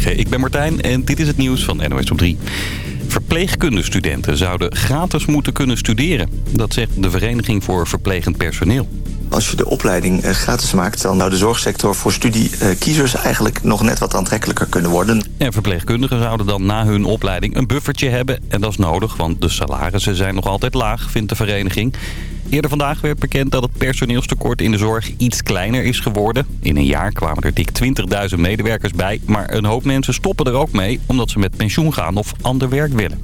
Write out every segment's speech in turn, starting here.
Goedemorgen, ik ben Martijn en dit is het nieuws van NOS op 3. Verpleegkundestudenten zouden gratis moeten kunnen studeren. Dat zegt de Vereniging voor Verplegend Personeel. Als je de opleiding eh, gratis maakt... dan zou de zorgsector voor studiekiezers eigenlijk nog net wat aantrekkelijker kunnen worden. En verpleegkundigen zouden dan na hun opleiding een buffertje hebben. En dat is nodig, want de salarissen zijn nog altijd laag, vindt de vereniging. Eerder vandaag werd bekend dat het personeelstekort in de zorg iets kleiner is geworden. In een jaar kwamen er dik 20.000 medewerkers bij. Maar een hoop mensen stoppen er ook mee omdat ze met pensioen gaan of ander werk willen.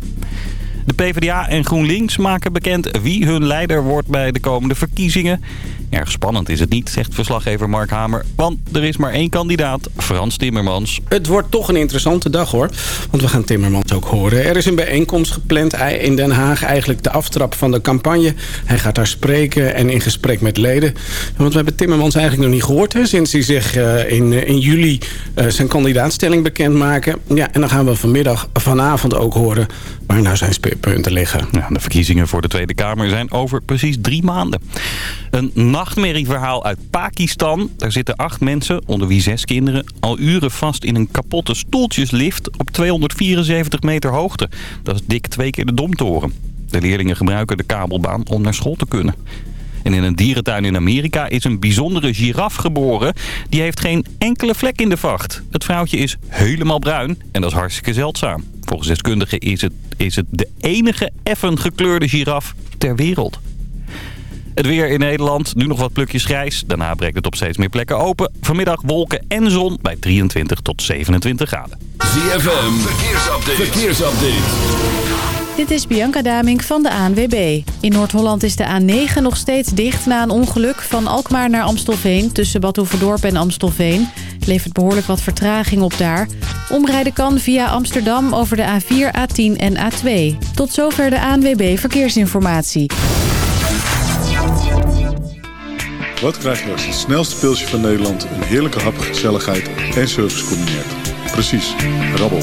De PvdA en GroenLinks maken bekend wie hun leider wordt bij de komende verkiezingen. Erg spannend is het niet, zegt verslaggever Mark Hamer. Want er is maar één kandidaat, Frans Timmermans. Het wordt toch een interessante dag hoor. Want we gaan Timmermans ook horen. Er is een bijeenkomst gepland in Den Haag. Eigenlijk de aftrap van de campagne. Hij gaat daar spreken en in gesprek met leden. Want we hebben Timmermans eigenlijk nog niet gehoord. Hè, sinds hij zich uh, in, uh, in juli uh, zijn kandidaatstelling bekendmaken. Ja, en dan gaan we vanmiddag, vanavond ook horen waar nou zijn speerpunten liggen. De verkiezingen voor de Tweede Kamer zijn over precies drie maanden. Een nachtmerrieverhaal uit Pakistan. Daar zitten acht mensen, onder wie zes kinderen... al uren vast in een kapotte stoeltjeslift op 274 meter hoogte. Dat is dik twee keer de Domtoren. De leerlingen gebruiken de kabelbaan om naar school te kunnen. En in een dierentuin in Amerika is een bijzondere giraf geboren. Die heeft geen enkele vlek in de vacht. Het vrouwtje is helemaal bruin en dat is hartstikke zeldzaam. Volgens deskundigen is het, is het de enige effen gekleurde giraf ter wereld. Het weer in Nederland, nu nog wat plukjes grijs. Daarna breekt het op steeds meer plekken open. Vanmiddag wolken en zon bij 23 tot 27 graden. ZFM, verkeersupdate. verkeersupdate. Dit is Bianca Damink van de ANWB. In Noord-Holland is de A9 nog steeds dicht na een ongeluk van Alkmaar naar Amstelveen... tussen Bad Oeverdorp en Amstelveen. Levert behoorlijk wat vertraging op daar. Omrijden kan via Amsterdam over de A4, A10 en A2. Tot zover de ANWB Verkeersinformatie. Wat krijg je als het snelste pilsje van Nederland... een heerlijke hap, gezelligheid en service combineert? Precies, rabbel.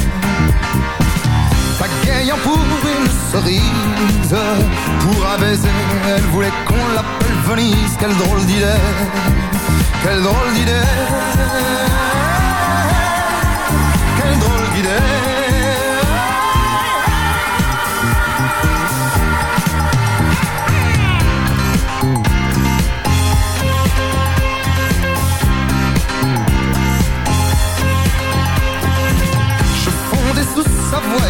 Pagayant pour une cerise. Pour un elle voulait qu'on l'appelle Venise. Quelle drôle d'idée, quelle drôle d'idée. Quelle drôle d'idée. Sa voix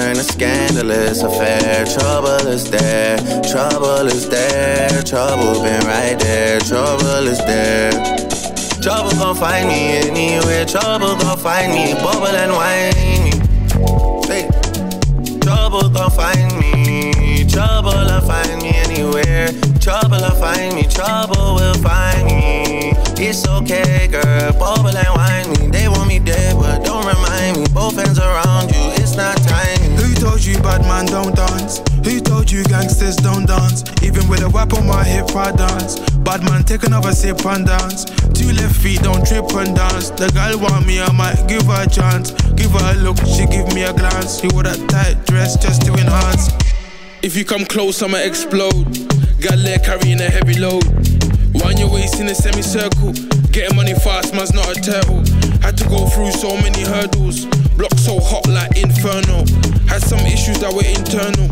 a scandalous affair. Trouble is there, trouble is there, trouble been right there, trouble is there. Trouble gon' find me anywhere, trouble gon' find me, bubble and whiny. Gangsters don't dance? Even with a whip on my hip, I dance. Bad man, take another sip and dance. Two left feet, don't trip and dance. The girl want me, I might give her a chance. Give her a look, she give me a glance. She wore that tight dress just to enhance. If you come close, I'ma explode. Got leg carrying a heavy load. Wind your waist in a semicircle. Getting money fast, man's not a turtle. Had to go through so many hurdles. Block so hot like inferno. Had some issues that were internal.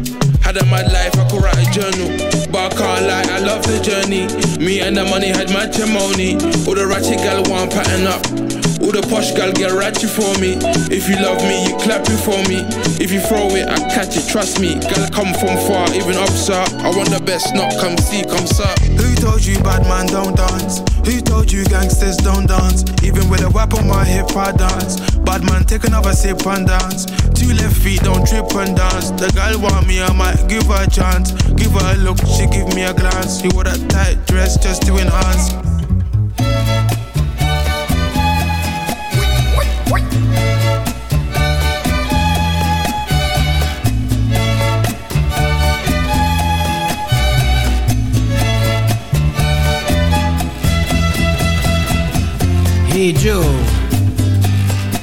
Had a mad life, I could write a journal. But I can't lie, I love the journey. Me and the money had matrimony. All the ratchet gal want pattern up. All the posh gal get ratchet for me. If you love me, you clap it for me. If you throw it, I catch it, trust me. Gal come from far, even up, sir. I want the best, not come see, come sir. Who told you bad man don't dance? Who told you gangsters don't dance? Even with a whip on my hip, I dance. Bad man, take another sip and dance. Two left feet, don't trip and dance. The girl want me, I might give her a chance. Give her a look, she give me a glance. She wore that tight dress just to enhance. Hey Joe,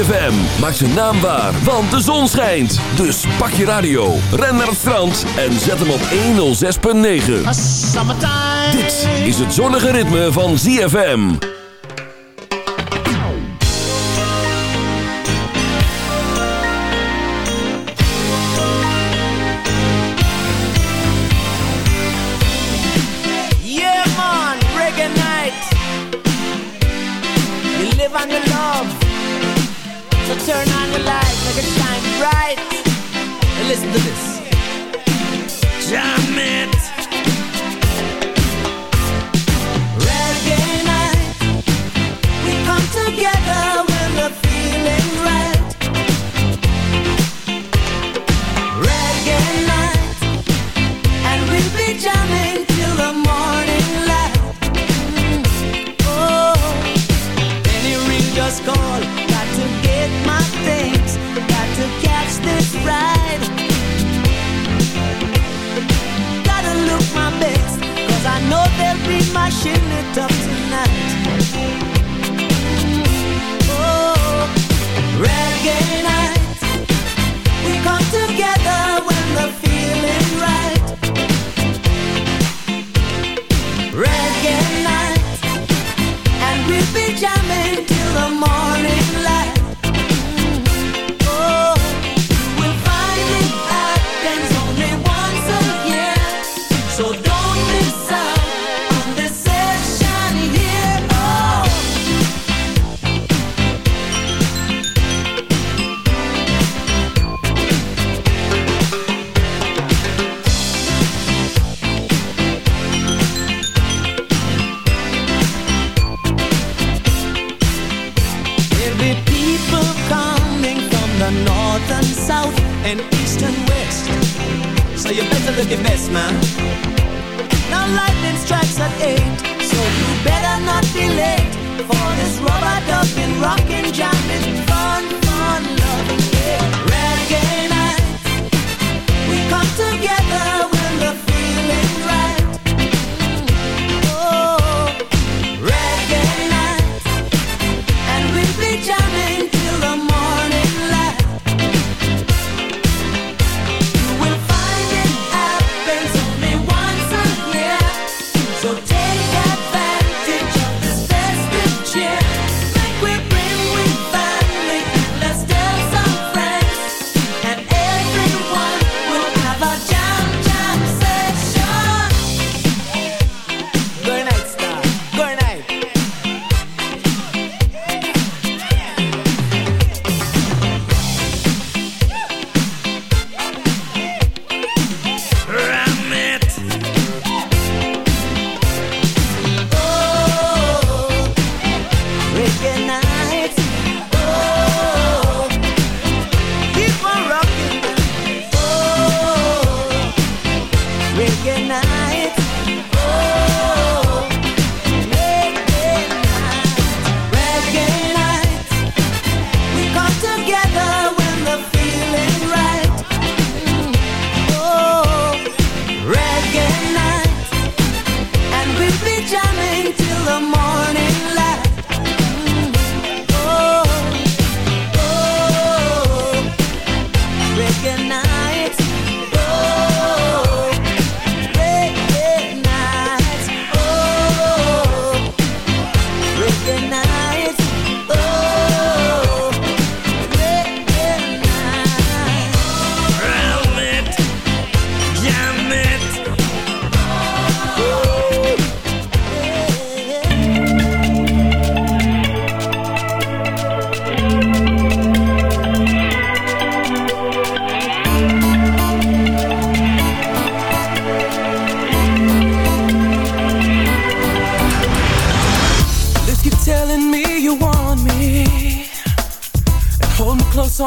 ZFM maakt zijn naam waar, want de zon schijnt. Dus pak je radio, ren naar het strand en zet hem op 106.9. Dit is het zonnige ritme van ZFM. Yeah man, reggae night. You live on your love. So turn on the light, make it shine bright. And listen to this. Jam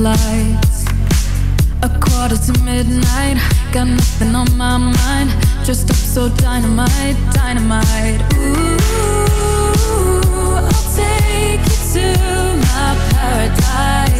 lights. A quarter to midnight Got nothing on my mind. Dressed up so dynamite, dynamite. Ooh, I'll take you to my paradise.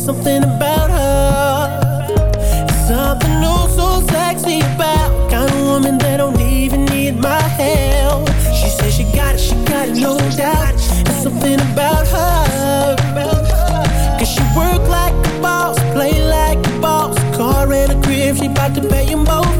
something about her. Something new, so sexy about Kind of woman that don't even need my help. She says she got it, she got it, no doubt. There's something about her. Cause she work like a boss, play like a boss. Car and a crib, she bout to pay them both.